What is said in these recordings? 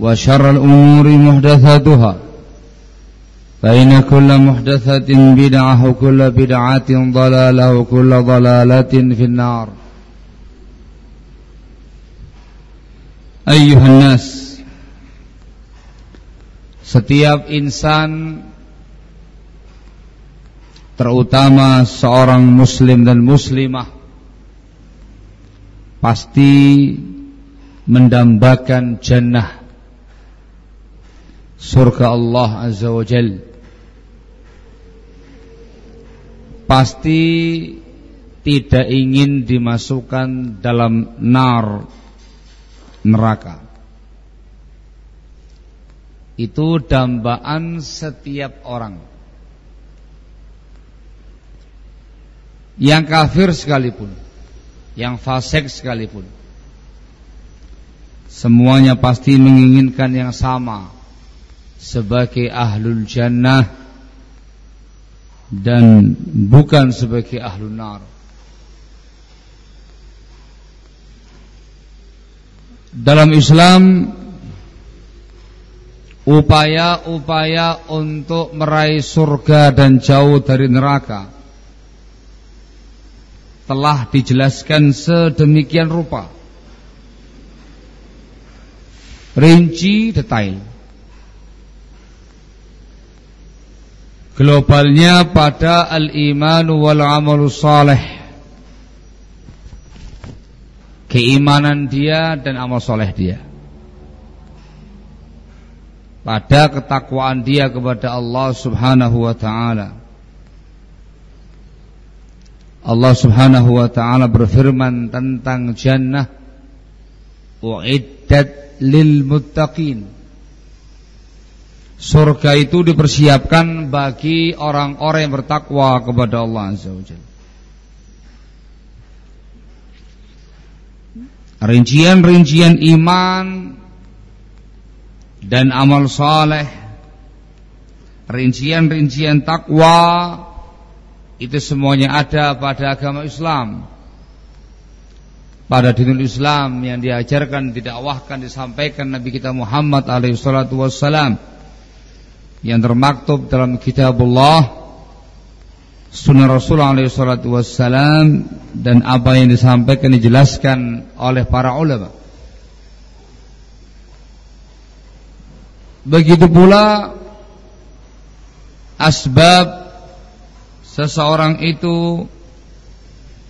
وشر الأمور محدثاتها فإن كل محدثة بدعة وكل بدعة ضلالة وكل ضلالة في النار أيها الناس Setiap insan Terutama seorang muslim dan muslimah Pasti Mendambakan jannah Surga Allah Azza wa Jalla pasti tidak ingin dimasukkan dalam nar neraka. Itu dambaan setiap orang. Yang kafir sekalipun, yang fasik sekalipun. Semuanya pasti menginginkan yang sama sebagai ahlul jannah dan bukan sebagai ahlu nar. Dalam Islam upaya-upaya untuk meraih surga dan jauh dari neraka telah dijelaskan sedemikian rupa. Rinci detail. Globalnya pada al-iman wal amal saleh. Keimanan dia dan amal soleh dia. Pada ketakwaan dia kepada Allah subhanahu wa ta'ala. Allah subhanahu wa ta'ala berfirman tentang jannah. Uiddat lil muttaqin Surga itu dipersiapkan bagi orang-orang yang bertakwa kepada Allah Azza wa Rincian-rincian iman dan amal saleh, rincian-rincian takwa itu semuanya ada pada agama Islam. Pada dinul Islam yang diajarkan, didakwahkan, disampaikan Nabi kita Muhammad alaihi salatu wassalam yang termaktub dalam kitabullah sunnah Rasulullah SAW dan apa yang disampaikan dijelaskan oleh para ulama. Begitu pula asbab seseorang itu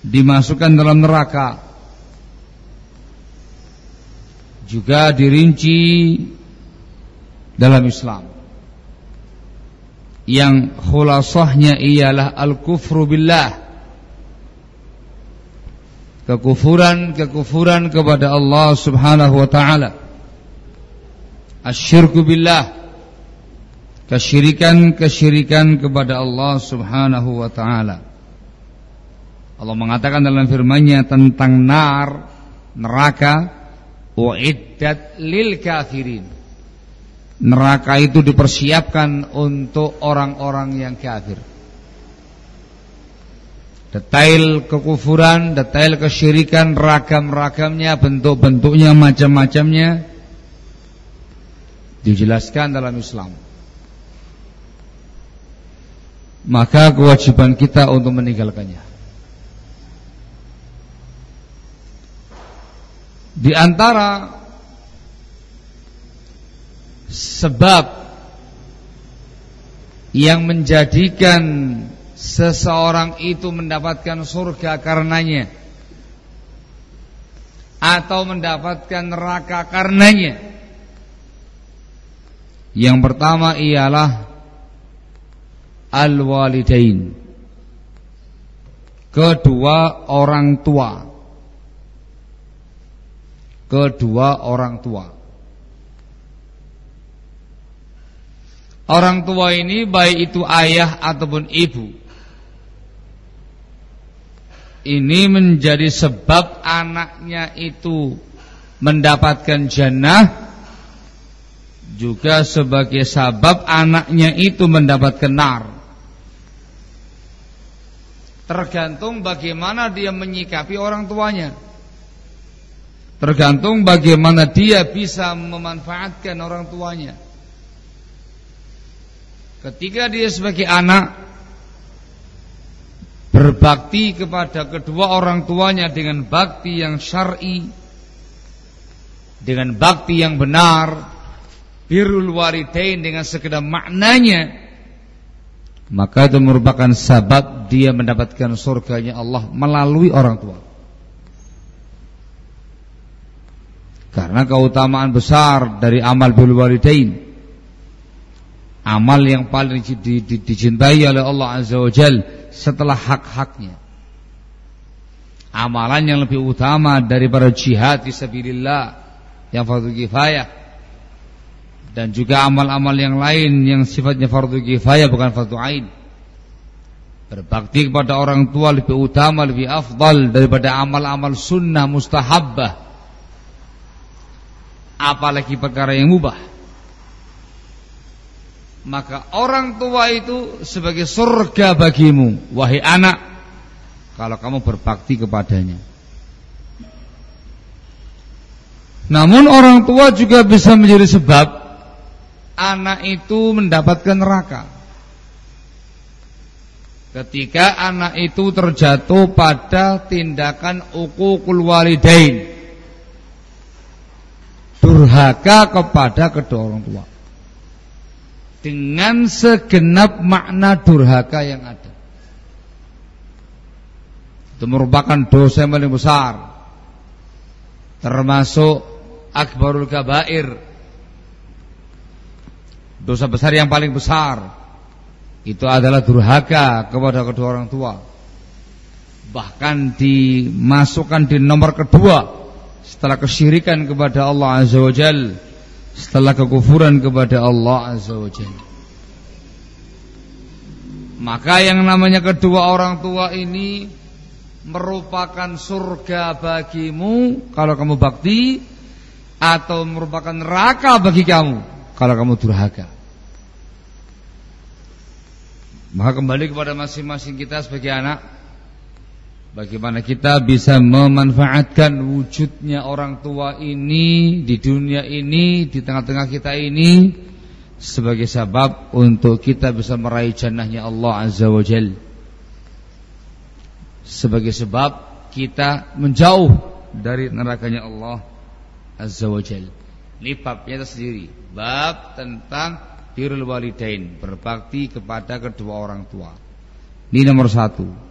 dimasukkan dalam neraka juga dirinci dalam Islam yang khulasahnya ialah al-kufru billah. Kekufuran-kekufuran kepada Allah Subhanahu wa taala. Asyirku billah. Kesyirikan-kesyirikan kepada Allah Subhanahu wa taala. Allah mengatakan dalam firman-Nya tentang nar neraka uiddat lil kafirin neraka itu dipersiapkan untuk orang-orang yang kafir. Detail kekufuran, detail kesyirikan, ragam-ragamnya, bentuk-bentuknya, macam-macamnya dijelaskan dalam Islam. Maka kewajiban kita untuk meninggalkannya. Di antara sebab yang menjadikan seseorang itu mendapatkan surga karenanya atau mendapatkan neraka karenanya. Yang pertama ialah al-walidain. Kedua orang tua. Kedua orang tua. Orang tua ini baik itu ayah ataupun ibu. Ini menjadi sebab anaknya itu mendapatkan jannah Juga sebagai sebab anaknya itu mendapatkan nar. Tergantung bagaimana dia menyikapi orang tuanya. Tergantung bagaimana dia bisa memanfaatkan orang tuanya Ketika dia sebagai anak berbakti kepada kedua orang tuanya dengan bakti yang syar'i, dengan bakti yang benar, birrul walidain dengan sekedar maknanya, maka itu merupakan sebab dia mendapatkan surganya Allah melalui orang tua. Karena keutamaan besar dari amal bil walidain amal yang paling di, di, di, dicintai oleh Allah Azza wa Jal setelah hak-haknya. Amalan yang lebih utama daripada jihad fisabilillah yang fardu kifayah dan juga amal-amal yang lain yang sifatnya fardu kifayah bukan fardu ain. Berbakti kepada orang tua lebih utama, lebih afdal daripada amal-amal sunnah mustahabbah. Apalagi perkara yang mubah maka orang tua itu sebagai surga bagimu wahai anak kalau kamu berbakti kepadanya. Namun orang tua juga bisa menjadi sebab anak itu mendapatkan neraka. Ketika anak itu terjatuh pada tindakan ukukul walidain durhaka kepada kedua orang tua dengan segenap makna durhaka yang ada. Itu merupakan dosa yang paling besar. Termasuk akbarul kabair. Dosa besar yang paling besar itu adalah durhaka kepada kedua orang tua. Bahkan dimasukkan di nomor kedua setelah kesyirikan kepada Allah Azza wa Jalla setelah kekufuran kepada Allah Azza wa Jalla. Maka yang namanya kedua orang tua ini merupakan surga bagimu kalau kamu bakti atau merupakan neraka bagi kamu kalau kamu durhaka. Maka kembali kepada masing-masing kita sebagai anak Bagaimana kita bisa memanfaatkan wujudnya orang tua ini di dunia ini, di tengah-tengah kita ini sebagai sebab untuk kita bisa meraih jannahnya Allah Azza wa Jal. sebagai sebab kita menjauh dari nerakanya Allah Azza wa Jal. Ini babnya tersendiri. Bab tentang birrul walidain, berbakti kepada kedua orang tua. Ini nomor satu.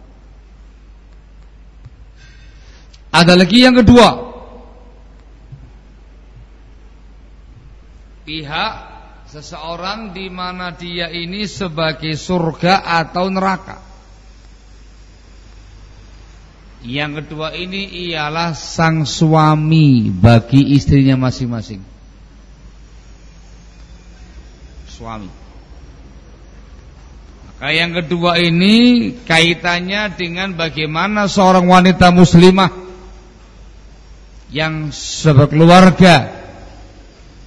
Ada lagi yang kedua. Pihak seseorang di mana dia ini sebagai surga atau neraka. Yang kedua ini ialah sang suami bagi istrinya masing-masing. Suami. Maka yang kedua ini kaitannya dengan bagaimana seorang wanita muslimah yang seberkeluarga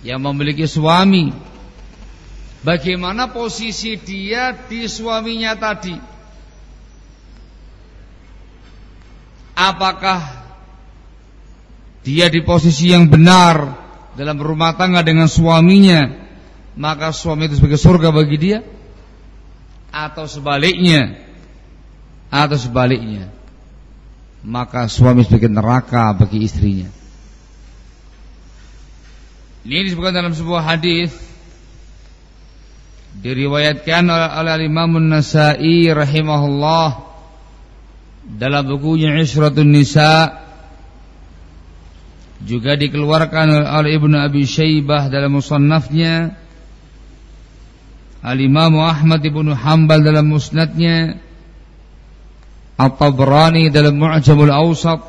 yang memiliki suami bagaimana posisi dia di suaminya tadi Apakah dia di posisi yang benar dalam rumah tangga dengan suaminya, maka suami itu sebagai surga bagi dia? Atau sebaliknya? Atau sebaliknya? Maka suami sebagai neraka bagi istrinya. Ini disebutkan dalam sebuah hadis. Diriwayatkan oleh Imam An-Nasa'i rahimahullah dalam bukunya Isratun Nisa. Juga dikeluarkan oleh Ibnu Abi Syaibah dalam musannafnya. Al-Imam Ahmad Ibnu Hanbal dalam musnadnya At-Tabrani dalam Mu'jamul Awsat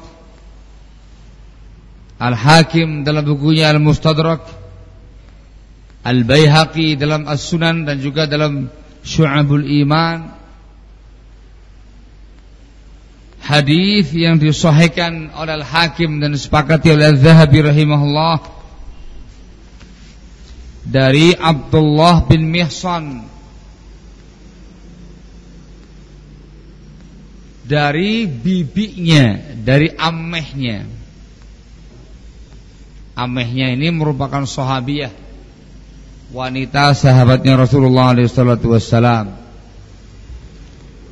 Al-Hakim dalam bukunya Al-Mustadrak Al-Baihaqi dalam As-Sunan dan juga dalam Syu'abul Iman. Hadis yang disahihkan oleh Al-Hakim dan disepakati oleh Al-Zahabi rahimahullah dari Abdullah bin Mihsan dari bibinya, dari amehnya. Amehnya ini merupakan sahabiah wanita sahabatnya Rasulullah SAW.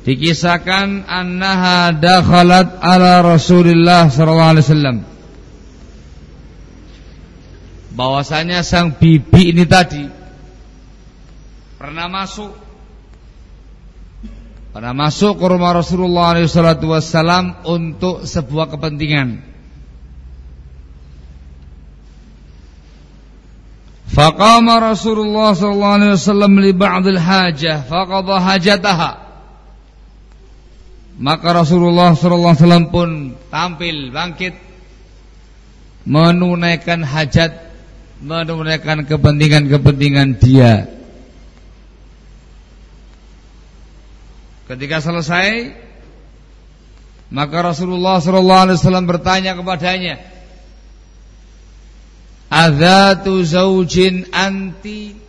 Dikisahkan annaha dakhalat ala Rasulillah sallallahu alaihi wasallam. Bahwasanya sang bibi ini tadi pernah masuk pernah masuk ke rumah Rasulullah SAW untuk sebuah kepentingan. Faqama Rasulullah sallallahu alaihi wasallam li ba'dil hajah faqadha hajataha maka Rasulullah SAW pun tampil bangkit menunaikan hajat, menunaikan kepentingan-kepentingan dia. Ketika selesai, maka Rasulullah SAW bertanya kepadanya, Azatu zaujin anti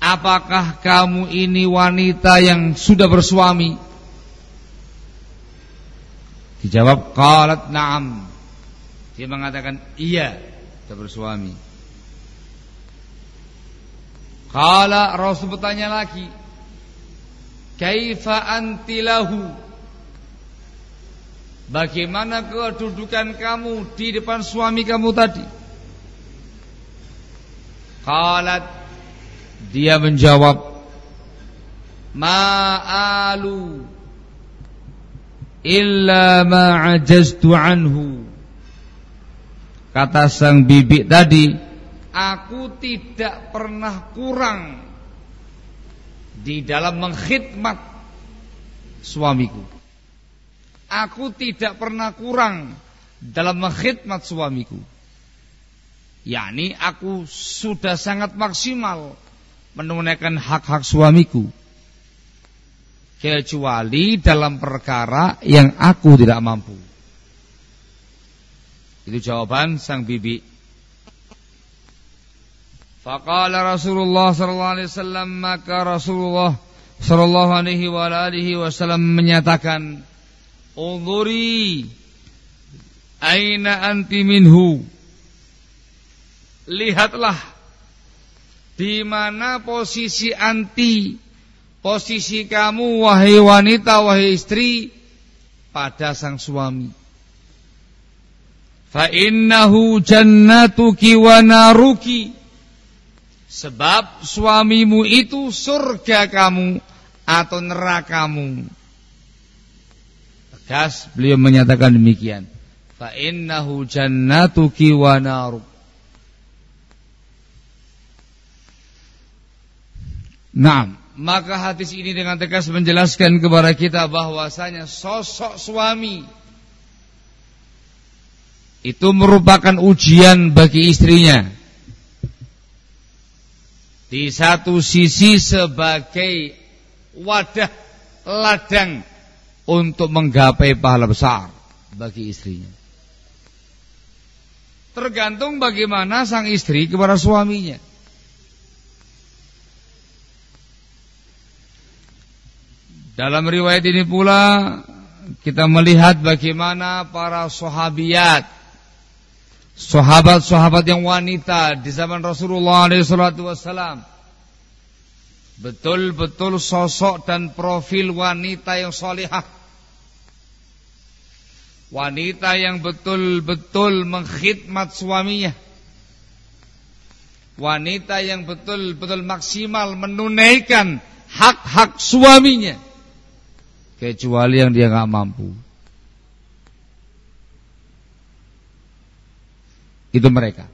Apakah kamu ini wanita yang sudah bersuami? Dijawab qalat na'am. Dia mengatakan iya, sudah bersuami. Qala Rasul bertanya lagi, "Kaifa antilahu?" Bagaimana kedudukan kamu di depan suami kamu tadi? Qalat dia menjawab Ma'alu Illa ma'ajaztu anhu Kata sang bibi tadi Aku tidak pernah kurang Di dalam mengkhidmat Suamiku Aku tidak pernah kurang Dalam mengkhidmat suamiku yakni aku sudah sangat maksimal menunaikan hak-hak suamiku kecuali dalam perkara yang aku tidak mampu. Itu jawaban sang bibi. Faqala Rasulullah sallallahu alaihi wasallam maka Rasulullah sallallahu alaihi wa alihi wasallam menyatakan, "Unzuri aina anti minhu." Lihatlah di mana posisi anti posisi kamu wahai wanita wahai istri pada sang suami fa innahu jannatuki wa naruki sebab suamimu itu surga kamu atau nerakamu. Tegas beliau menyatakan demikian. Fa innahu jannatuki wa naruk Naam, maka hadis ini dengan tegas menjelaskan kepada kita bahwasanya sosok suami itu merupakan ujian bagi istrinya. Di satu sisi sebagai wadah ladang untuk menggapai pahala besar bagi istrinya. Tergantung bagaimana sang istri kepada suaminya. Dalam riwayat ini pula kita melihat bagaimana para sahabiat sahabat-sahabat yang wanita di zaman Rasulullah SAW betul-betul sosok dan profil wanita yang solihah. Wanita yang betul-betul mengkhidmat suaminya. Wanita yang betul-betul maksimal menunaikan hak-hak suaminya. Kecuali yang dia nggak mampu Itu mereka.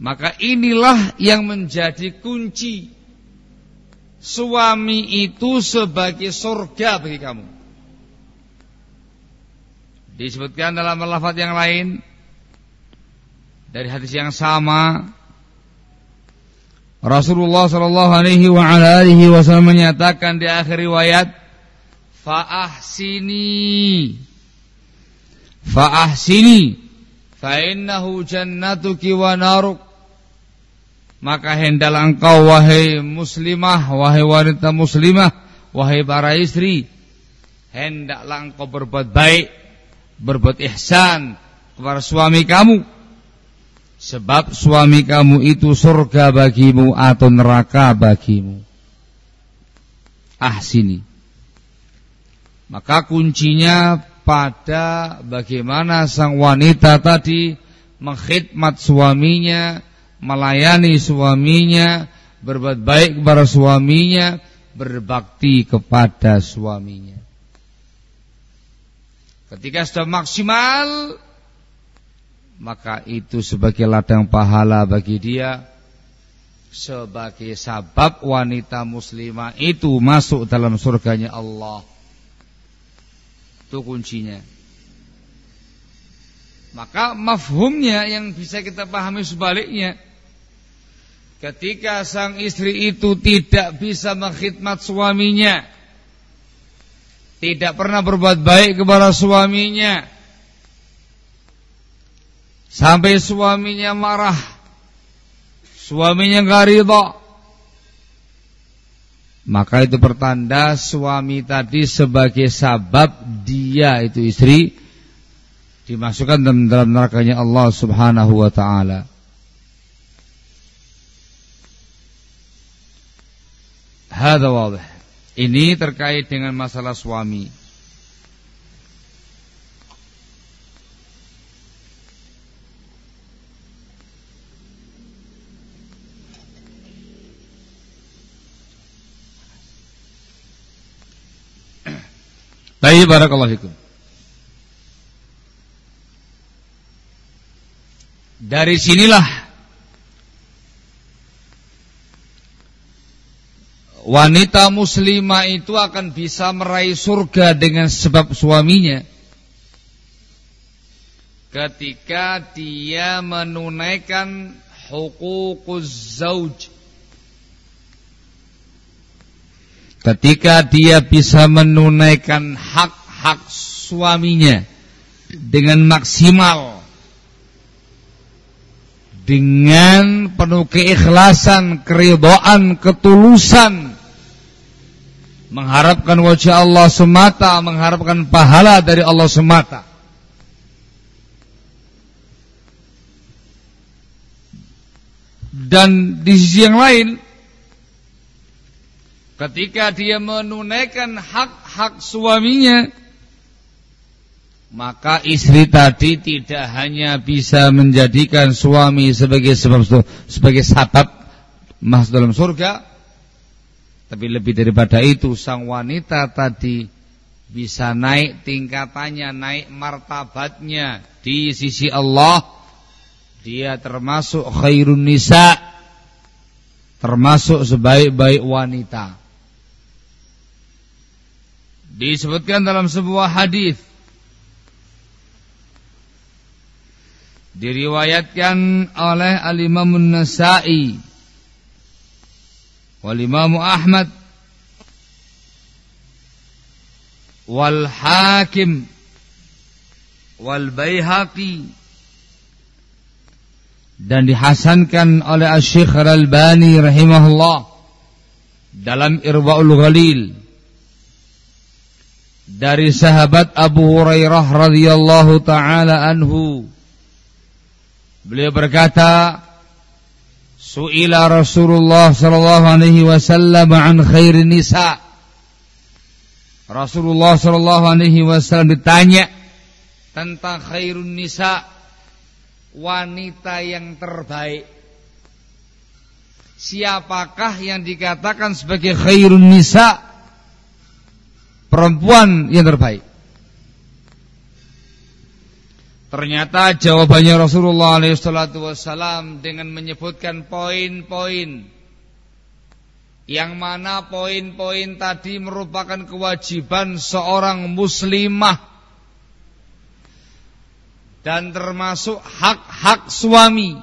Maka inilah yang menjadi kunci suami itu sebagai surga bagi kamu. Disebutkan dalam lafaz yang lain dari hadis yang sama Rasulullah sallallahu alaihi wasallam menyatakan di akhir riwayat fa ahsini fa ahsini Fa'innahu jannatuki wa naruk. Maka hendaklah engkau wahai muslimah Wahai wanita muslimah Wahai para istri Hendaklah engkau berbuat baik Berbuat ihsan Kepada suami kamu. Sebab suami kamu itu surga bagimu Atau neraka bagimu. Ah sini. Maka kuncinya pada bagaimana sang wanita tadi mengkhidmat suaminya, melayani suaminya, berbuat baik kepada suaminya, berbakti kepada suaminya. Ketika sudah maksimal, maka itu sebagai ladang pahala bagi dia, sebagai sabab wanita muslimah itu masuk dalam surganya Allah. Itu kuncinya. Maka mafhumnya yang bisa kita pahami sebaliknya. Ketika sang istri itu tidak bisa mengkhidmat suaminya. Tidak pernah berbuat baik kepada suaminya. Sampai suaminya marah. Suaminya gak ridha maka itu pertanda suami tadi sebagai sabab dia itu istri dimasukkan dalam, nerakanya Allah Subhanahu wa taala. Hada wadih. Ini terkait dengan masalah suami. Baik, barakallahu fikum. Dari sinilah wanita muslimah itu akan bisa meraih surga dengan sebab suaminya ketika dia menunaikan hukukuz zauj ketika dia bisa menunaikan hak-hak suaminya dengan maksimal dengan penuh keikhlasan, keridhaan, ketulusan mengharapkan wajah Allah semata, mengharapkan pahala dari Allah semata. Dan di sisi yang lain ketika dia menunaikan hak-hak suaminya maka istri tadi tidak hanya bisa menjadikan suami sebagai sebab sebagai sabab masuk dalam surga tapi lebih daripada itu sang wanita tadi bisa naik tingkatannya, naik martabatnya di sisi Allah. Dia termasuk khairun nisa, termasuk sebaik-baik wanita. Disebutkan dalam sebuah hadis. Diriwayatkan oleh Al-Imam An-Nasa'i wal Imam Ahmad wal Hakim wal Baihaqi dan dihasankan oleh Asy-Syaikh Al-Albani rahimahullah dalam Irwaul Ghalil dari sahabat Abu Hurairah radhiyallahu taala anhu Beliau berkata, Su'ila Rasulullah sallallahu alaihi wasallam an khairin nisa. Rasulullah sallallahu alaihi wasallam ditanya tentang khairun nisa, wanita yang terbaik. Siapakah yang dikatakan sebagai khairun nisa? Perempuan yang terbaik. Ternyata jawabannya Rasulullah SAW dengan menyebutkan poin-poin yang mana poin-poin tadi merupakan kewajiban seorang muslimah dan termasuk hak-hak suami.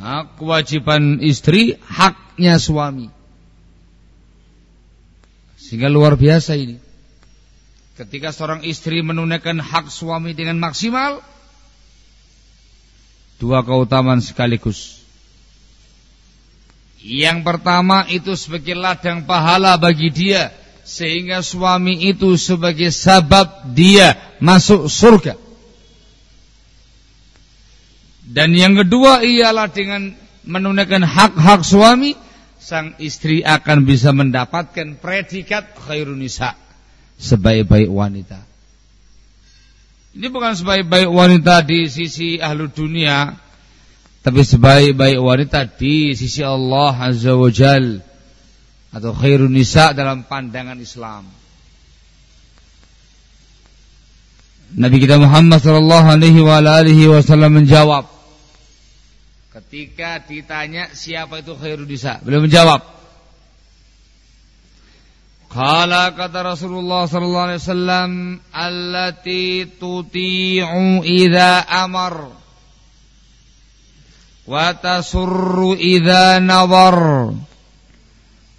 Nah, kewajiban istri, haknya suami. Sehingga luar biasa ini. Ketika seorang istri menunaikan hak suami dengan maksimal, dua keutamaan sekaligus. Yang pertama itu sebagai ladang pahala bagi dia sehingga suami itu sebagai sabab dia masuk surga. Dan yang kedua ialah dengan menunaikan hak-hak suami, sang istri akan bisa mendapatkan predikat khairun nisa sebaik-baik wanita. Ini bukan sebaik-baik wanita di sisi ahlu dunia, tapi sebaik-baik wanita di sisi Allah Azza wa Jal atau khairun nisa dalam pandangan Islam. Nabi kita Muhammad sallallahu alaihi wasallam menjawab ketika ditanya siapa itu khairun nisa, beliau menjawab Kala kata Rasulullah sallallahu alaihi wasallam allati tuti'u idza amar wa tasurru idza nawar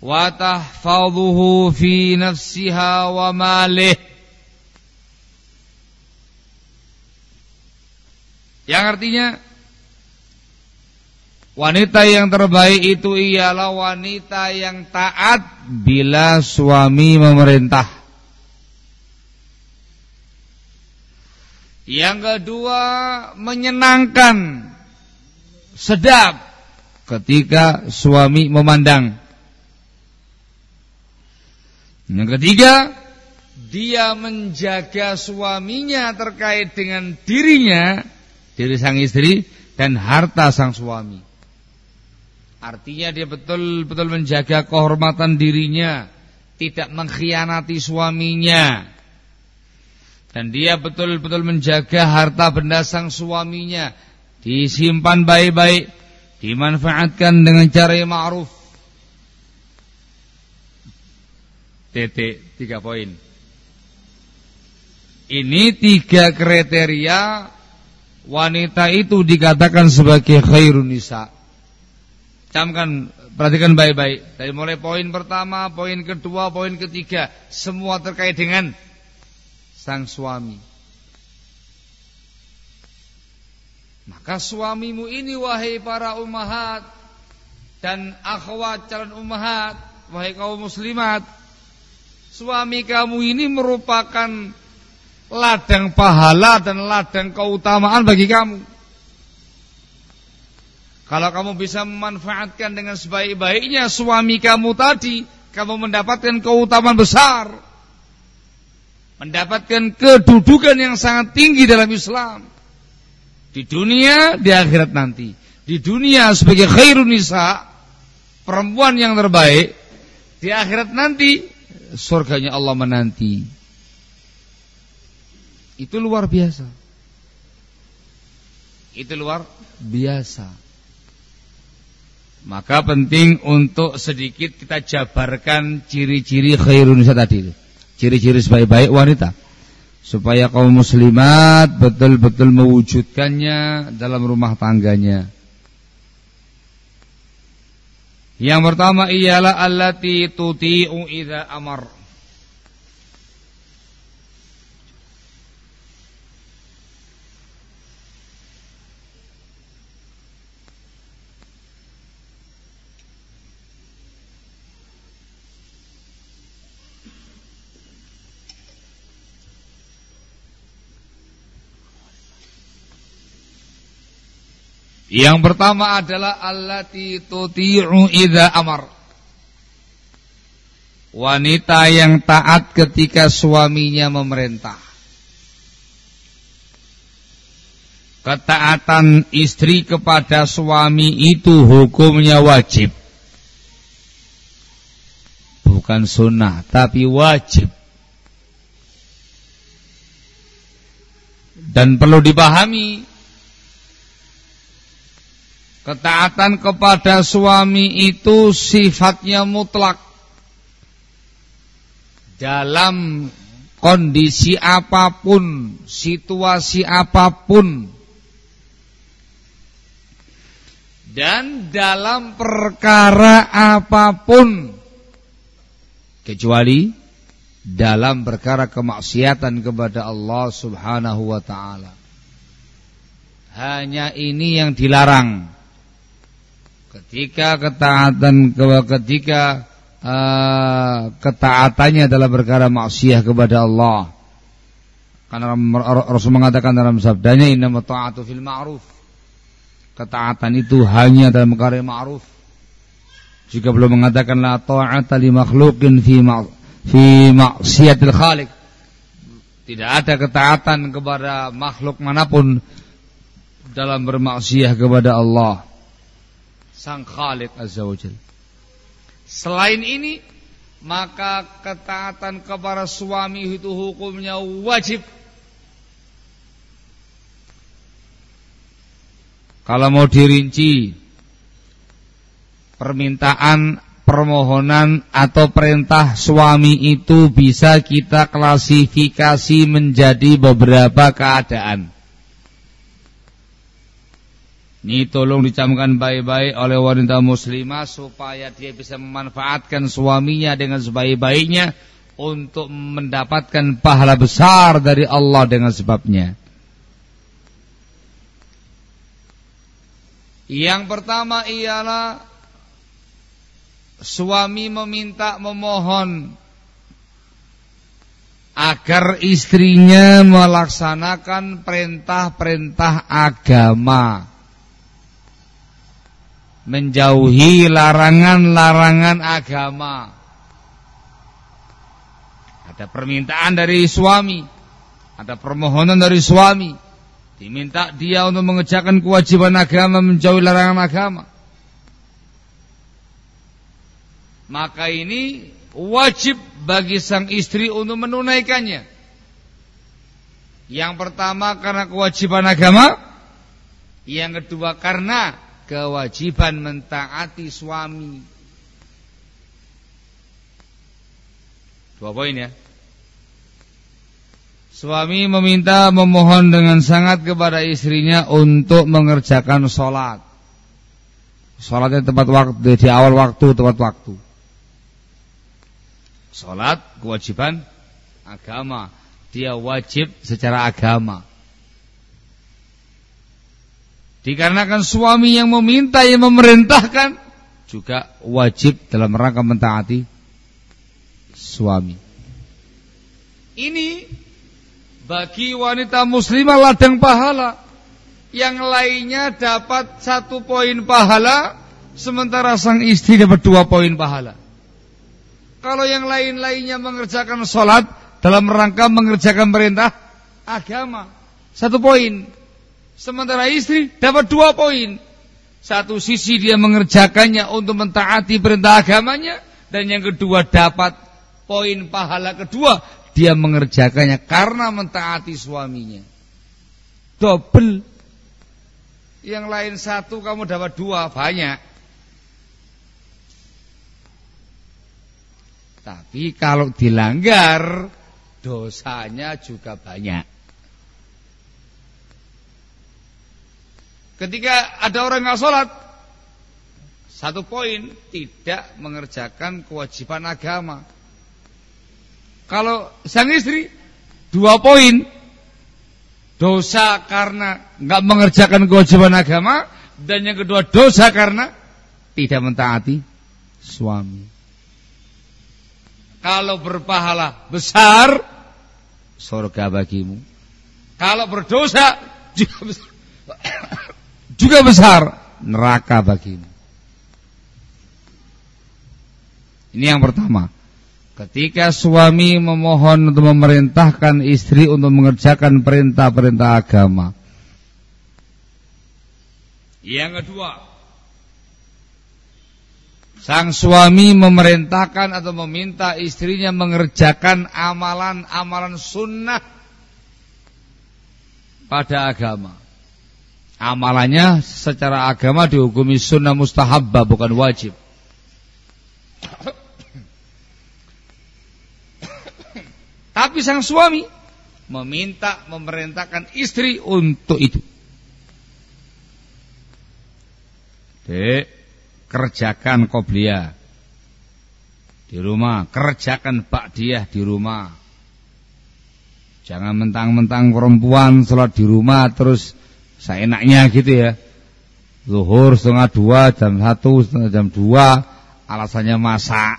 wa tahfazuhu fi nafsiha wa malih Yang artinya Wanita yang terbaik itu ialah wanita yang taat bila suami memerintah. Yang kedua, menyenangkan, sedap ketika suami memandang. Yang ketiga, dia menjaga suaminya terkait dengan dirinya, diri sang istri dan harta sang suami. Artinya dia betul-betul menjaga kehormatan dirinya, tidak mengkhianati suaminya. Dan dia betul-betul menjaga harta benda sang suaminya, disimpan baik-baik, dimanfaatkan dengan cara yang ma'ruf. Titik tiga poin. Ini tiga kriteria wanita itu dikatakan sebagai khairun nisa' Camkan, perhatikan baik-baik. Dari mulai poin pertama, poin kedua, poin ketiga, semua terkait dengan sang suami. Maka suamimu ini wahai para ummahat dan akhwat calon ummahat, wahai kaum muslimat, suami kamu ini merupakan ladang pahala dan ladang keutamaan bagi kamu. Kalau kamu bisa memanfaatkan dengan sebaik-baiknya suami kamu tadi, kamu mendapatkan keutamaan besar. Mendapatkan kedudukan yang sangat tinggi dalam Islam. Di dunia, di akhirat nanti. Di dunia sebagai khairun nisa, perempuan yang terbaik. Di akhirat nanti, surganya Allah menanti. Itu luar biasa. Itu luar biasa. Maka penting untuk sedikit kita jabarkan ciri-ciri khairun nisa tadi. Ciri-ciri sebaik-baik wanita. Supaya kaum muslimat betul-betul mewujudkannya dalam rumah tangganya. Yang pertama ialah allati tuti'u idza amar. Yang pertama adalah allati tuti'u idza amar. Wanita yang taat ketika suaminya memerintah. Ketaatan istri kepada suami itu hukumnya wajib. Bukan sunnah, tapi wajib. Dan perlu dipahami Ketaatan kepada suami itu sifatnya mutlak. Dalam kondisi apa pun, situasi apa pun, dan dalam perkara apa pun, kecuali dalam perkara kemaksiatan kepada Allah Subhanahu wa Ta'ala. Hanya ini yang dilarang ketika ketaatan ketika uh, ketaatannya adalah perkara maksiat kepada Allah. Karena Rasul mengatakan dalam sabdanya innamat ta'atu fil ma'ruf. Ketaatan itu hanya dalam perkara ma'ruf. Jika belum mengatakan la ta'ata li makhluqin fi ma fi maksiatil khaliq. Tidak ada ketaatan kepada makhluk mana pun dalam bermaksiat kepada Allah sang Khalik Azza wa Jal. Selain ini, maka ketaatan kepada suami itu hukumnya wajib. Kalau mau dirinci, permintaan, permohonan atau perintah suami itu bisa kita klasifikasi menjadi beberapa keadaan. Ini tolong dicamkan baik-baik oleh wanita muslimah supaya dia bisa memanfaatkan suaminya dengan sebaik-baiknya untuk mendapatkan pahala besar dari Allah dengan sebabnya. Yang pertama ialah suami meminta memohon agar istrinya melaksanakan perintah-perintah agama menjauhi larangan-larangan agama. Ada permintaan dari suami, ada permohonan dari suami, diminta dia untuk mengerjakan kewajiban agama menjauhi larangan agama. Maka ini wajib bagi sang istri untuk menunaikannya. Yang pertama karena kewajiban agama, yang kedua karena kewajiban mentaati suami. Dua poin ya. Suami meminta memohon dengan sangat kepada istrinya untuk mengerjakan sholat. Sholatnya tepat waktu di awal waktu tepat waktu. Sholat kewajiban agama. Dia wajib secara agama. Dikarenakan suami yang meminta yang memerintahkan juga wajib dalam rangka mentaati suami. Ini bagi wanita muslimah ladang pahala yang lainnya dapat satu poin pahala, sementara sang istri dapat dua poin pahala. Kalau yang lain-lainnya mengerjakan sholat dalam rangka mengerjakan perintah agama, satu poin. Sementara istri dapat dua poin. Satu sisi dia mengerjakannya untuk mentaati perintah agamanya, dan yang kedua dapat poin pahala kedua dia mengerjakannya karena mentaati suaminya. Double. Yang lain satu kamu dapat dua banyak. Tapi kalau dilanggar dosanya juga banyak. Ketika ada orang nggak sholat, satu poin tidak mengerjakan kewajiban agama. Kalau sang istri dua poin dosa karena nggak mengerjakan kewajiban agama dan yang kedua dosa karena tidak mentaati suami. Kalau berpahala besar surga bagimu. Kalau berdosa juga besar, juga besar neraka bagimu. Ini yang pertama. Ketika suami memohon untuk memerintahkan istri untuk mengerjakan perintah-perintah agama. Yang kedua, sang suami memerintahkan atau meminta istrinya mengerjakan amalan-amalan sunnah pada agama. Amalannya secara agama dihukumi sunnah mustahabbah bukan wajib. Tapi sang suami meminta memerintahkan istri untuk itu. Dek, kerjakan qobliyah di rumah, kerjakan ba'diyah di rumah. Jangan mentang-mentang perempuan sholat di rumah terus seenaknya gitu ya. Zuhur setengah dua, jam satu, setengah jam dua, alasannya masak.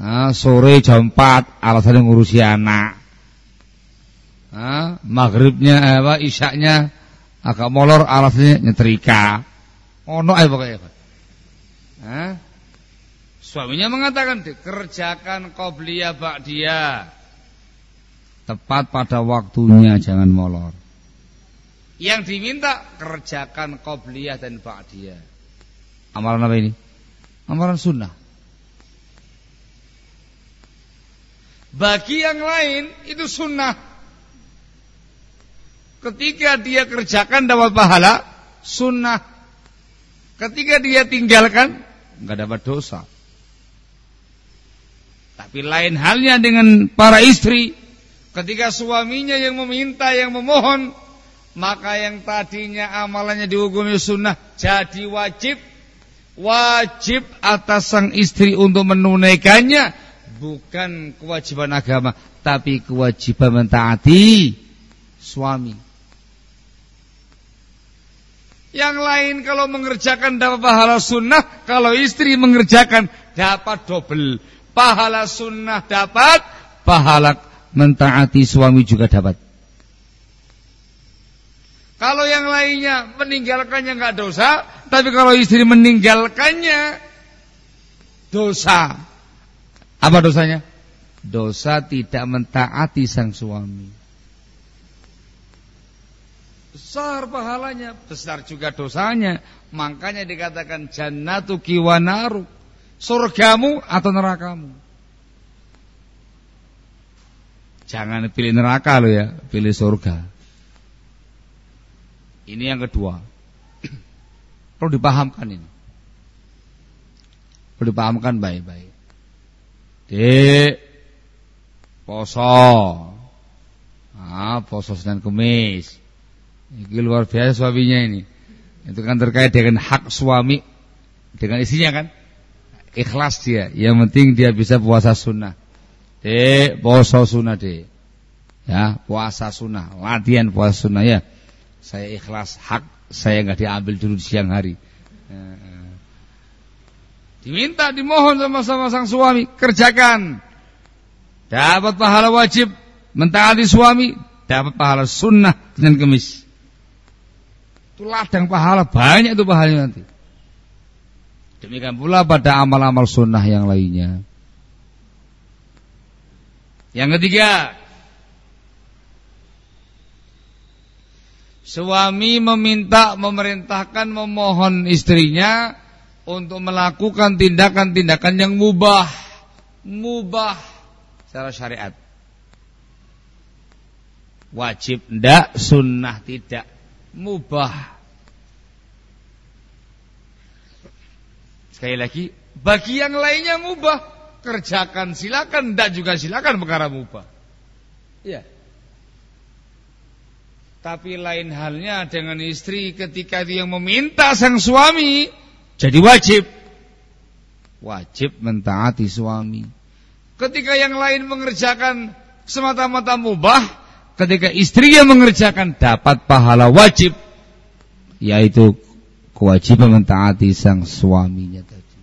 Nah, sore jam 4 alasannya ngurusi anak. Nah, maghribnya eh, apa isyaknya agak molor alasannya nyetrika. Ono ae pokoknya. Nah, suaminya mengatakan kerjakan qobliyah ba'diyah. Tepat pada waktunya jangan molor. Yang diminta kerjakan qobliyah dan ba'diyah. Amalan apa ini? Amalan sunnah. Bagi yang lain itu sunnah. Ketika dia kerjakan dapat pahala, sunnah. Ketika dia tinggalkan, nggak dapat dosa. Tapi lain halnya dengan para istri. Ketika suaminya yang meminta, yang memohon, maka yang tadinya amalannya dihukumi sunnah jadi wajib. Wajib atas sang istri untuk menunaikannya bukan kewajiban agama tapi kewajiban mentaati suami. Yang lain kalau mengerjakan dapat pahala sunnah, kalau istri mengerjakan dapat double. Pahala sunnah dapat, pahala mentaati suami juga dapat. Kalau yang lainnya meninggalkannya nggak dosa, tapi kalau istri meninggalkannya dosa. Apa dosanya? Dosa tidak mentaati sang suami. Besar pahalanya, besar juga dosanya. Makanya dikatakan jannatu kiwanaru. Surgamu atau nerakamu. Jangan pilih neraka lo ya, pilih surga. Ini yang kedua. Perlu dipahamkan ini. Perlu dipahamkan baik-baik. Dik poso. Ah, poso Senin Kemis. Ini luar biasa suaminya ini. Itu kan terkait dengan hak suami dengan istrinya kan. Ikhlas dia. Yang penting dia bisa puasa sunnah. Dek, poso sunnah dek. Ya, puasa sunnah. Latihan puasa sunnah ya. Saya ikhlas hak saya nggak diambil dulu di siang hari. Diminta, dimohon sama-sama sang suami, kerjakan. Dapat pahala wajib, mentaati suami, dapat pahala sunnah dengan kemis. Itu ladang pahala banyak itu pahalanya nanti. Demikian pula pada amal-amal sunnah yang lainnya. Yang ketiga, suami meminta, memerintahkan, memohon istrinya untuk melakukan tindakan-tindakan yang mubah, mubah secara syariat. Wajib ndak, sunnah tidak, mubah. Sekali lagi, bagi yang lainnya mubah, kerjakan silakan, tidak juga silakan perkara mubah. Ya. Tapi lain halnya dengan istri ketika dia meminta sang suami jadi wajib. Wajib mentaati suami. Ketika yang lain mengerjakan semata-mata mubah, ketika istri yang mengerjakan dapat pahala wajib yaitu kewajiban mentaati sang suaminya tadi.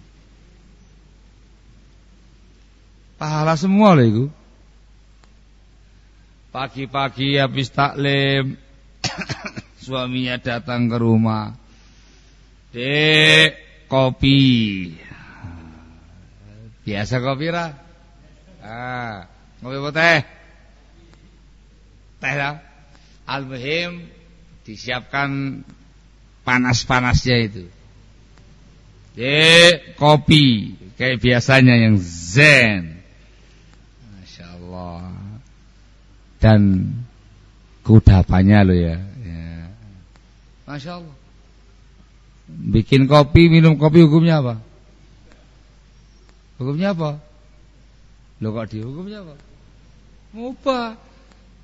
Pahala semua loh itu. Pagi-pagi habis taklim suaminya datang ke rumah. Dek, kopi. Biasa kopi ra? Ah, ngopi apa teh? Teh lah. Al-muhim disiapkan panas-panasnya itu. Dek, kopi. Kayak biasanya yang zen. dan kudapannya lo ya. ya. Masya Allah. Bikin kopi, minum kopi hukumnya apa? Hukumnya apa? Lo kok di hukumnya apa? Mubah.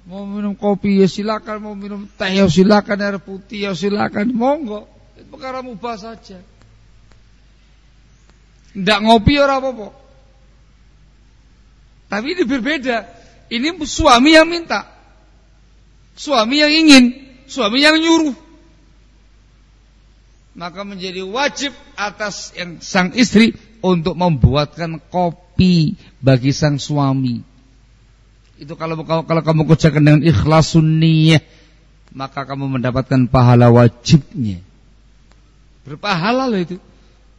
Mau minum kopi ya silakan, mau minum teh ya silakan, air putih ya silakan, monggo. Itu perkara mubah saja. Tidak ngopi orang apa-apa. Tapi ini berbeda. Ini suami yang minta. Suami yang ingin, suami yang nyuruh. Maka menjadi wajib atas yang sang istri untuk membuatkan kopi bagi sang suami. Itu kalau kalau kamu kerjakan dengan ikhlasun niyyah, maka kamu mendapatkan pahala wajibnya. Berpahala loh itu.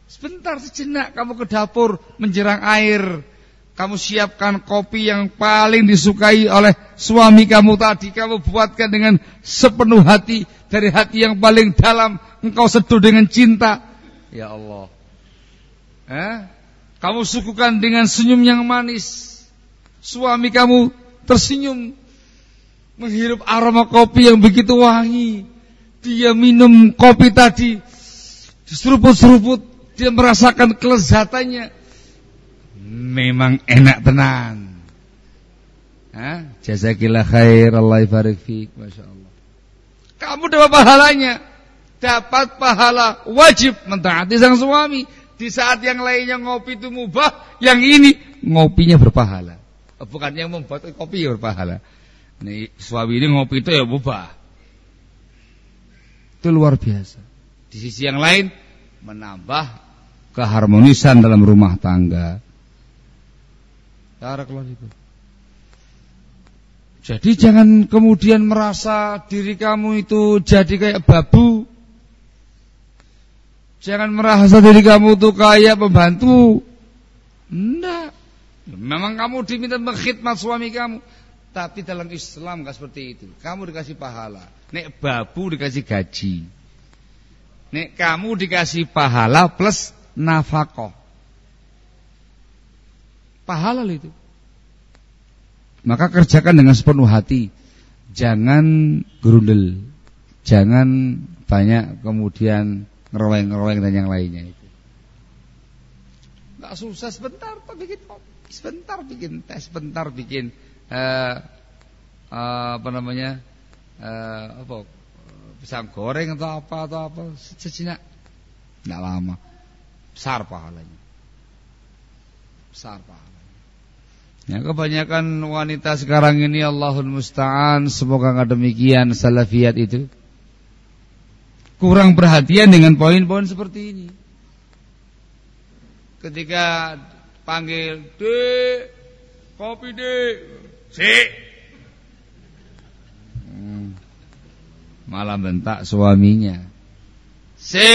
Sebentar sejenak kamu ke dapur menjerang air, kamu siapkan kopi yang paling disukai oleh suami kamu tadi. Kamu buatkan dengan sepenuh hati. Dari hati yang paling dalam. Engkau seduh dengan cinta. Ya Allah. Eh? Kamu sukukan dengan senyum yang manis. Suami kamu tersenyum. Menghirup aroma kopi yang begitu wangi. Dia minum kopi tadi. Seruput-seruput. Dia merasakan kelezatannya memang enak tenan. Hah? Jazakillah khair Allah ibarik Masya Allah. Kamu dapat pahalanya. Dapat pahala wajib mentaati sang suami. Di saat yang lainnya ngopi itu mubah, yang ini ngopinya berpahala. Bukan yang membuat kopi yang berpahala. Nih, suami ini ngopi itu ya mubah. Itu luar biasa. Di sisi yang lain menambah keharmonisan dalam rumah tangga. Jadi jangan kemudian merasa diri kamu itu jadi kayak babu. Jangan merasa diri kamu itu kayak pembantu. Enggak. Memang kamu diminta mengkhidmat suami kamu. Tapi dalam Islam gak seperti itu. Kamu dikasih pahala. Nek babu dikasih gaji. Nek kamu dikasih pahala plus nafkah. Pahala itu. Maka kerjakan dengan sepenuh hati. Jangan gerundel. Jangan banyak kemudian ngeroweng-ngeroweng dan yang lainnya itu. Gak susah sebentar pak bikin kopi, sebentar bikin teh, sebentar bikin uh, uh, apa namanya uh, apa pisang goreng atau apa atau apa sejenak, nggak lama, besar pahalanya, besar pahalanya. Ya, kebanyakan wanita sekarang ini Allahul Musta'an Semoga nggak demikian salafiyat itu. Kurang perhatian dengan poin-poin seperti ini. Ketika panggil Dek Kopi dek Si. Hmm, Malah bentak suaminya. Si.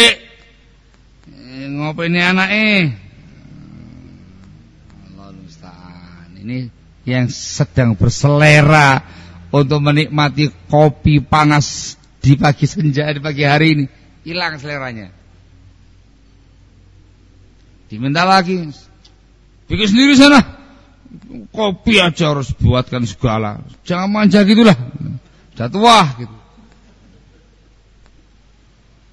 Ngopi ini anak eh. Allah musta'an. Ini yang sedang berselera untuk menikmati kopi panas di pagi senja di pagi hari ini hilang seleranya. Diminta lagi, bikin sendiri sana. Kopi aja harus buatkan segala. Jangan manja gitulah. Tua gitu.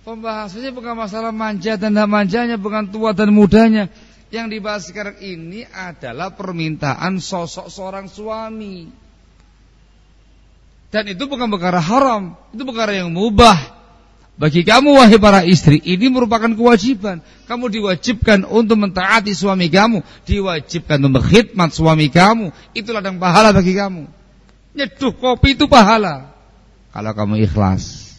Pembahasannya bukan masalah manja dan tidak manjanya, bukan tua dan mudanya. Yang dibahas sekarang ini adalah permintaan sosok seorang suami. Dan itu bukan perkara haram, itu perkara yang mubah. Bagi kamu wahai para istri, ini merupakan kewajiban. Kamu diwajibkan untuk mentaati suami kamu, diwajibkan untuk berkhidmat suami kamu. Itulah yang pahala bagi kamu. Nyeduh kopi itu pahala. Kalau kamu ikhlas.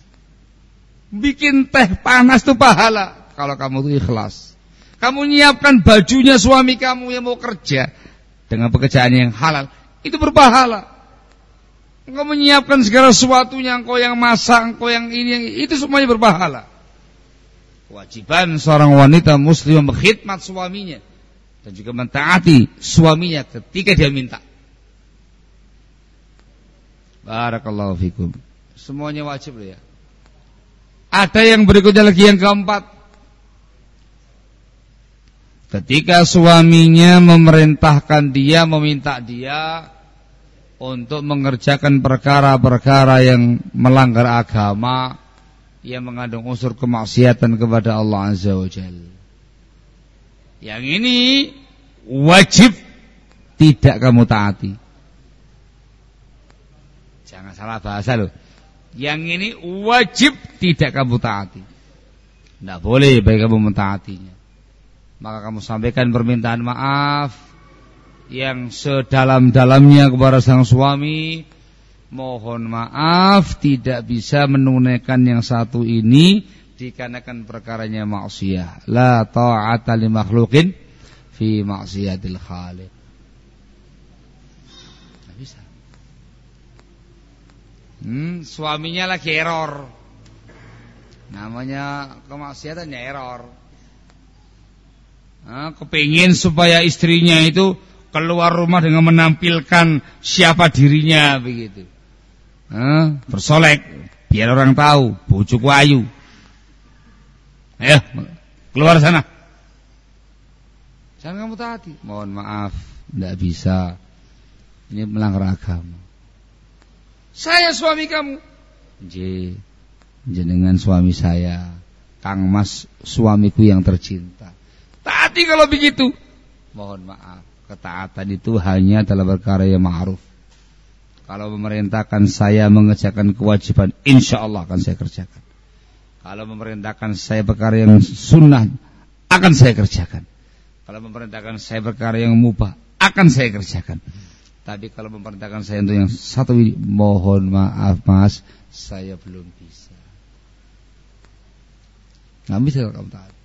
Bikin teh panas itu pahala kalau kamu itu ikhlas. Kamu nyiapkan bajunya suami kamu yang mau kerja dengan pekerjaan yang halal, itu berpahala. Engkau menyiapkan segala sesuatunya, engkau yang masak, engkau yang ini, yang itu semuanya berpahala. Kewajiban seorang wanita muslim berkhidmat suaminya dan juga mentaati suaminya ketika dia minta. Barakallahu fikum. Semuanya wajib ya. Ada yang berikutnya lagi yang keempat. Ketika suaminya memerintahkan dia, meminta dia untuk mengerjakan perkara-perkara yang melanggar agama yang mengandung unsur kemaksiatan kepada Allah Azza wa Jalla. Yang ini wajib tidak kamu taati. Jangan salah bahasa loh. Yang ini wajib tidak kamu taati. Tidak boleh bagi kamu mentaatinya. Maka kamu sampaikan permintaan maaf yang sedalam-dalamnya kepada sang suami. Mohon maaf tidak bisa menunaikan yang satu ini dikarenakan perkaranya maksiat. La ta'ata li makhluqin fi maksiatil khaliq. Bisa. Hmm, suaminya lagi error. Namanya kemaksiatan ya error nah, kepingin supaya istrinya itu keluar rumah dengan menampilkan siapa dirinya begitu. Eh, bersolek biar orang tahu bujuk ayu. Ayo keluar sana. Jangan kamu taati. Mohon maaf, tidak bisa. Ini melanggar agama. Saya suami kamu. J, jenengan suami saya. Kang Mas suamiku yang tercinta. Taati kalau begitu. Mohon maaf ketaatan itu hanya dalam perkara yang ma'ruf. Kalau memerintahkan saya mengerjakan kewajiban, insya Allah akan saya kerjakan. Kalau memerintahkan saya perkara yang sunnah, akan saya kerjakan. Kalau memerintahkan saya perkara yang mubah, akan saya kerjakan. Tapi kalau memerintahkan saya untuk yang satu ini, mohon maaf mas, saya belum bisa. Nggak bisa kamu tahu.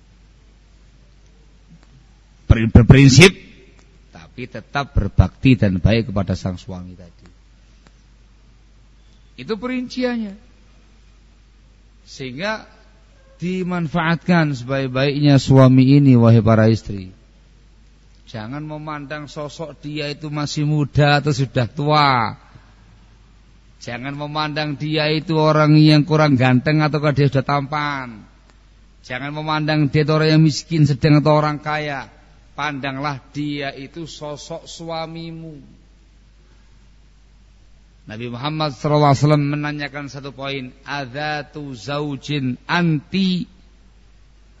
Berprinsip tapi tetap berbakti dan baik kepada sang suami tadi. Itu perinciannya. Sehingga dimanfaatkan sebaik-baiknya suami ini wahai para istri. Jangan memandang sosok dia itu masih muda atau sudah tua. Jangan memandang dia itu orang yang kurang ganteng atau dia sudah tampan. Jangan memandang dia itu orang yang miskin sedang atau orang kaya pandanglah dia itu sosok suamimu. Nabi Muhammad SAW menanyakan satu poin, Adatu zaujin anti.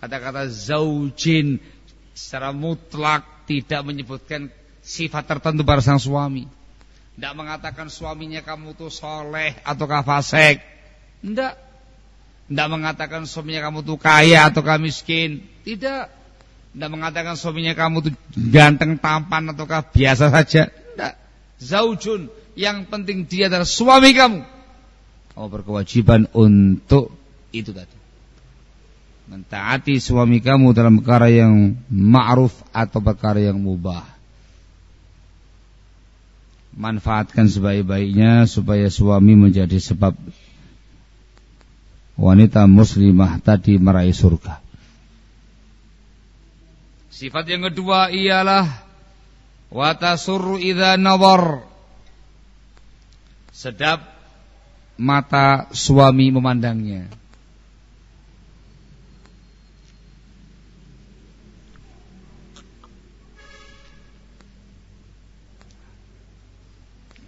Kata-kata zaujin secara mutlak tidak menyebutkan sifat tertentu pada sang suami. Tidak mengatakan suaminya kamu tuh soleh atau kafasek. Tidak. Tidak mengatakan suaminya kamu tuh kaya atau miskin. Tidak. Tidak mengatakan suaminya kamu tuh ganteng tampan ataukah biasa saja. Tidak. Zaujun. Yang penting dia adalah suami kamu. Kamu berkewajiban untuk itu tadi. Mentaati suami kamu dalam perkara yang ma'ruf atau perkara yang mubah. Manfaatkan sebaik-baiknya supaya suami menjadi sebab wanita muslimah tadi meraih surga. Sifat yang kedua ialah watasurru idza nawar. Sedap mata suami memandangnya.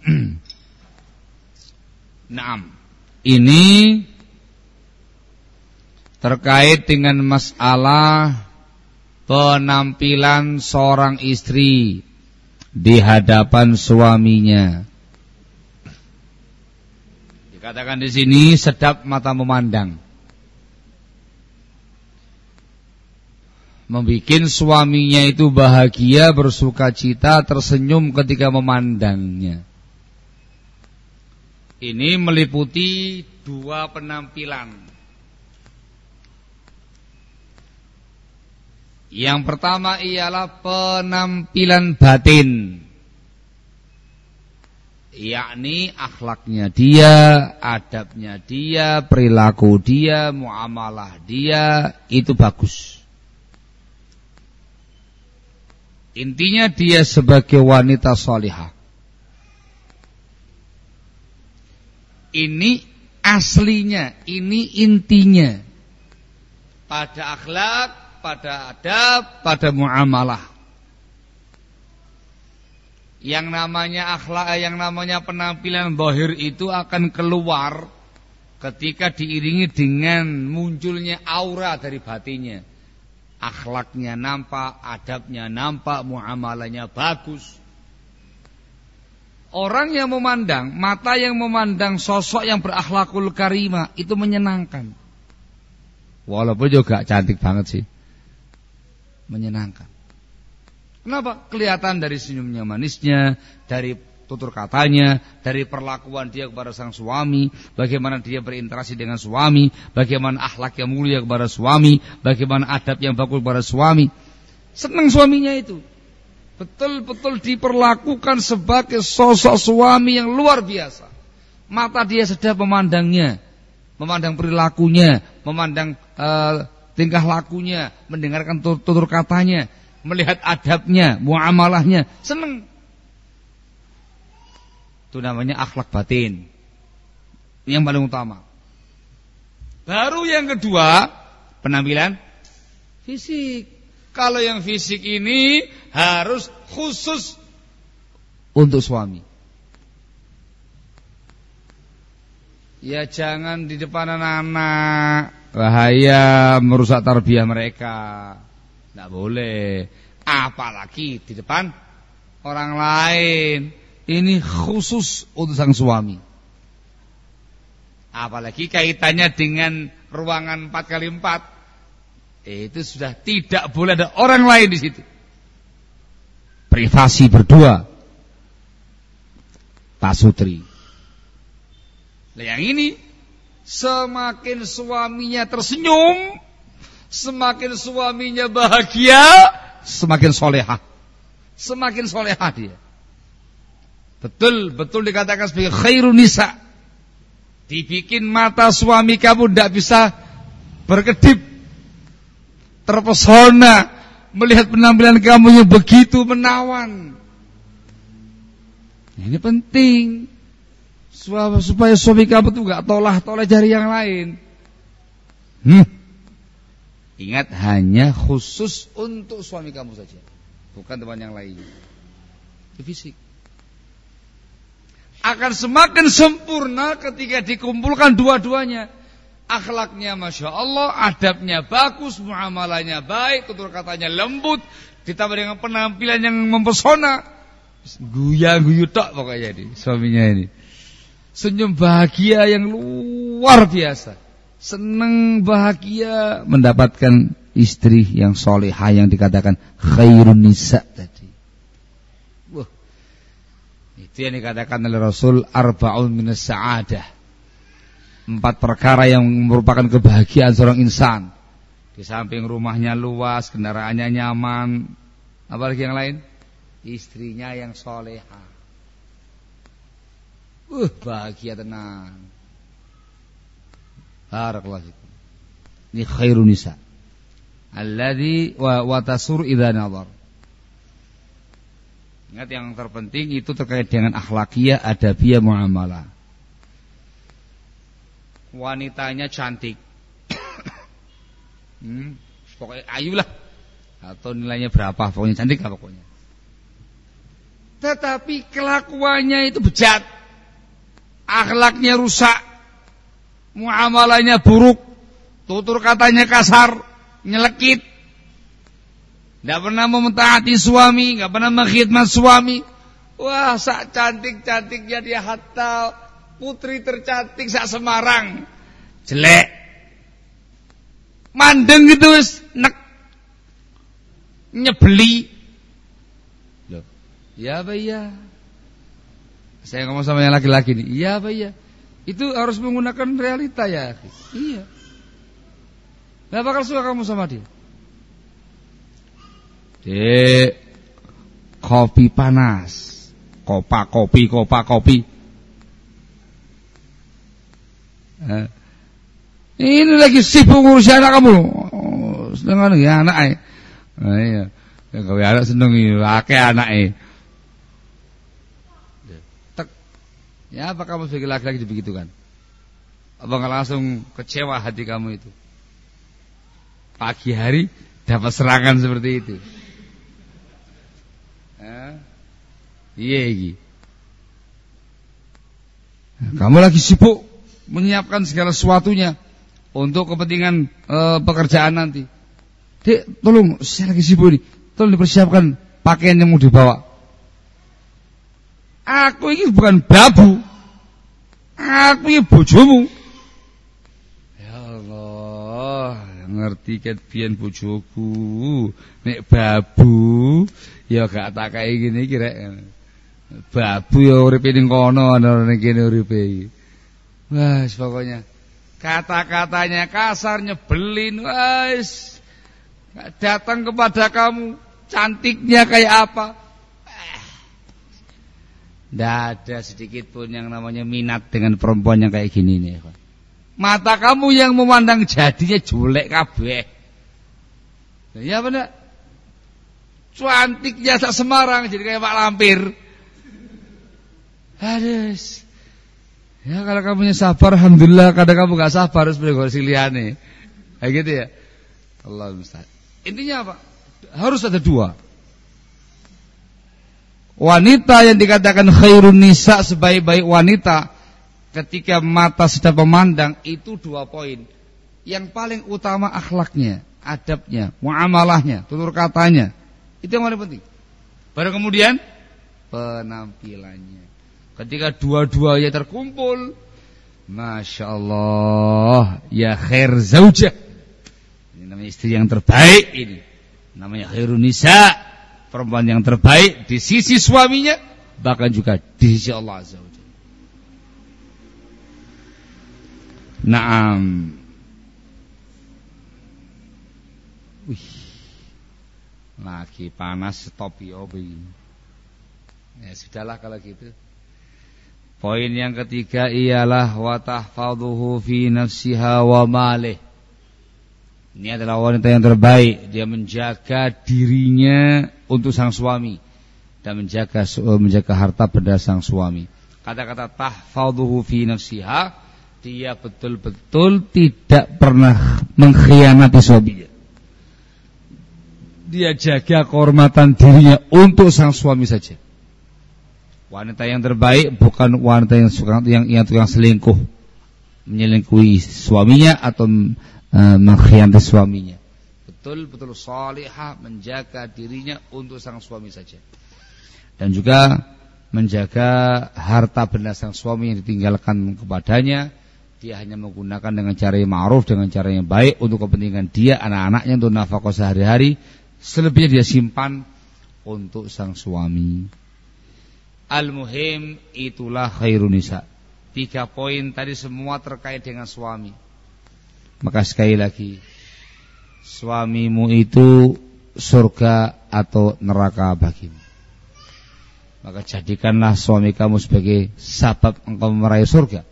Naam. Ini terkait dengan masalah penampilan seorang istri di hadapan suaminya. Dikatakan di sini sedap mata memandang. Membikin suaminya itu bahagia, bersuka cita, tersenyum ketika memandangnya. Ini meliputi dua penampilan. Yang pertama ialah penampilan batin yakni akhlaknya dia, adabnya dia, perilaku dia, muamalah dia itu bagus. Intinya dia sebagai wanita solihah. Ini aslinya, ini intinya. Pada akhlak, pada adab, pada muamalah. Yang namanya akhlak, yang namanya penampilan bahir itu akan keluar ketika diiringi dengan munculnya aura dari batinnya. Akhlaknya nampak, adabnya nampak, muamalahnya bagus. Orang yang memandang, mata yang memandang sosok yang berakhlakul karimah itu menyenangkan. Walaupun juga cantik banget sih menyenangkan. Kenapa? Kelihatan dari senyumnya manisnya, dari tutur katanya, dari perlakuan dia kepada sang suami, bagaimana dia berinteraksi dengan suami, bagaimana akhlak yang mulia kepada suami, bagaimana adab yang bagus kepada suami. Senang suaminya itu. Betul-betul diperlakukan sebagai sosok suami yang luar biasa. Mata dia sedap memandangnya, memandang perilakunya, memandang uh, tingkah lakunya, mendengarkan tutur katanya, melihat adabnya, muamalahnya, senang. Itu namanya akhlak batin. Yang paling utama. Baru yang kedua, penampilan fisik. Kalau yang fisik ini harus khusus untuk suami. Ya jangan di depan anak-anak bahaya merusak tarbiyah mereka. Tidak boleh. Apalagi di depan orang lain. Ini khusus untuk sang suami. Apalagi kaitannya dengan ruangan 4 kali 4 Itu sudah tidak boleh ada orang lain di situ. Privasi berdua. Pak Sutri. Nah yang ini Semakin suaminya tersenyum, semakin suaminya bahagia, semakin soleha. Semakin soleha dia. Betul, betul dikatakan sebagai khairun nisa. Dibikin mata suami kamu tidak bisa berkedip, terpesona melihat penampilan kamu yang begitu menawan. Ini penting supaya suami kamu tuh gak tolah tolah jari yang lain. Hmm. Ingat hanya khusus untuk suami kamu saja, bukan teman yang lain. Itu fisik. Akan semakin sempurna ketika dikumpulkan dua-duanya. Akhlaknya Masya Allah, adabnya bagus, muamalahnya baik, tutur katanya lembut, ditambah dengan penampilan yang mempesona. Guya guyu tok pokoknya ini, suaminya ini. Senyum bahagia yang luar biasa. Senang bahagia mendapatkan istri yang solehah yang dikatakan khairun nisa tadi. Wah. Itu yang dikatakan oleh Rasul arba'un minas sa'adah. Empat perkara yang merupakan kebahagiaan seorang insan. Di samping rumahnya luas, kendaraannya nyaman, apalagi yang lain? Istrinya yang solehah. Uh, bahagia tenang. Barakallahu fikum. Ini khairun nisa. Alladhi wa, wa tasur idza. Ingat yang terpenting itu terkait dengan akhlakiyah, adabiyah, muamalah. Wanitanya cantik. hmm, pokoknya ayu lah. Atau nilainya berapa, pokoknya cantik lah pokoknya. Tetapi kelakuannya itu bejat. Akhlaknya rusak. Muamalahnya buruk. Tutur katanya kasar, nyelekit tidak pernah mementaati suami, nggak pernah mengkhidmat suami. Wah, sak cantik-cantiknya dia hatta putri tercantik sak Semarang. Jelek. Mandeng gitu nek nyebeli. Ya, Pak ya. Saya ngomong sama yang laki-laki nih. Iya, Pak ya. Itu harus menggunakan realita ya. Iya. Gak bakal suka kamu sama dia. Dek, kopi panas. Kopa kopi, kopa kopi. Eh. Ini lagi sibuk ngurusi anak kamu. Oh, seneng ya anak eh. Nah, iya. Ya gawe anak seneng ya akeh anake. Ya apa kamu sebagai laki-laki begitu kan? Apa nggak langsung kecewa hati kamu itu? Pagi hari dapat serangan seperti itu. Iya iki. Kamu lagi sibuk menyiapkan segala sesuatunya untuk kepentingan e, pekerjaan nanti. Dek, tolong saya lagi sibuk nih. Tolong dipersiapkan pakaian yang mau dibawa. Aku ini bukan babu. Aku ini bojomu. Ya Allah, ngerti ket biyen bojoku. Nek babu ya gak tak kayak gini kira. Babu ya uripe ning kono ana ning uripe. Wes pokoknya kata-katanya kasar nyebelin wes datang kepada kamu cantiknya kayak apa Tidak ada sedikit pun yang namanya minat dengan perempuan yang kayak gini nih. Mata kamu yang memandang jadinya jelek kabeh. Ya benar. Cantiknya sak Semarang jadi kayak Pak Lampir. Harus. Ya kalau kamu sabar alhamdulillah, kadang kamu gak sabar harus bergorsi liane. Kayak gitu ya. Allah mustahil. Intinya apa? Harus ada dua. Wanita yang dikatakan khairun nisa sebaik-baik wanita ketika mata sedang memandang itu dua poin. Yang paling utama akhlaknya, adabnya, muamalahnya, tutur katanya. Itu yang paling penting. Baru kemudian penampilannya. Ketika dua-duanya terkumpul, Masya Allah, ya khair zaujah. Ini namanya istri yang terbaik ini. Namanya khairun nisa, perempuan yang terbaik di sisi suaminya, bahkan juga di sisi Allah Azza wa Naam. Wih. Lagi panas stop ya Ya sudahlah kalau gitu. Poin yang ketiga ialah wa tahfadhuhu fi nafsiha wa malih. Ini adalah wanita yang terbaik, dia menjaga dirinya untuk sang suami dan menjaga menjaga harta benda sang suami. Kata-kata tahfadhuhu fi nafsiha, dia betul-betul tidak pernah mengkhianati suaminya. Dia jaga kehormatan dirinya untuk sang suami saja. Wanita yang terbaik bukan wanita yang suka yang yang selingkuh, menyelingkuhi suaminya atau uh, mengkhianati suaminya. Betul betul salihah menjaga dirinya untuk sang suami saja. Dan juga menjaga harta benda sang suami yang ditinggalkan kepadanya. Dia hanya menggunakan dengan cara yang ma'ruf, dengan cara yang baik untuk kepentingan dia, anak-anaknya untuk nafkah sehari-hari. Selebihnya dia simpan untuk sang suami. Al-muhim itulah khairun nisa. Tiga poin tadi semua terkait dengan suami. Maka sekali lagi, suamimu itu surga atau neraka bagimu. Maka jadikanlah suami kamu sebagai sabab engkau meraih surga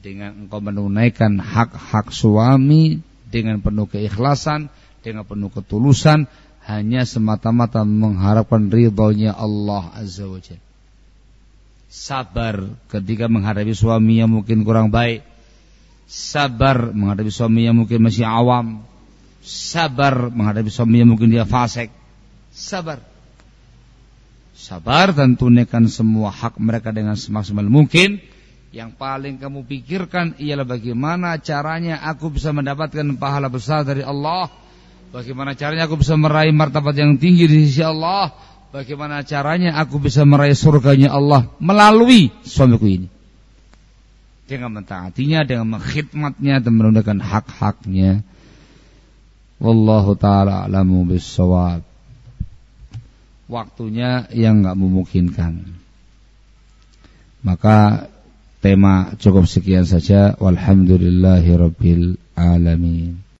dengan engkau menunaikan hak-hak suami dengan penuh keikhlasan, dengan penuh ketulusan, hanya semata-mata mengharapkan ridhonya Allah Azza wa Jalla. Sabar ketika menghadapi suami yang mungkin kurang baik. Sabar menghadapi suami yang mungkin masih awam. Sabar menghadapi suami yang mungkin dia fasik. Sabar. Sabar dan tunaikan semua hak mereka dengan semaksimal mungkin. Yang paling kamu pikirkan ialah bagaimana caranya aku bisa mendapatkan pahala besar dari Allah. Bagaimana caranya aku bisa meraih martabat yang tinggi di sisi Allah. Bagaimana caranya aku bisa meraih surganya Allah melalui suamiku ini. Dengan mentaatinya, dengan mengkhidmatnya dan menunaikan hak-haknya. Wallahu ta'ala alamu bisawab waktunya yang nggak memungkinkan. Maka tema cukup sekian saja. Walhamdulillahirabbil alamin.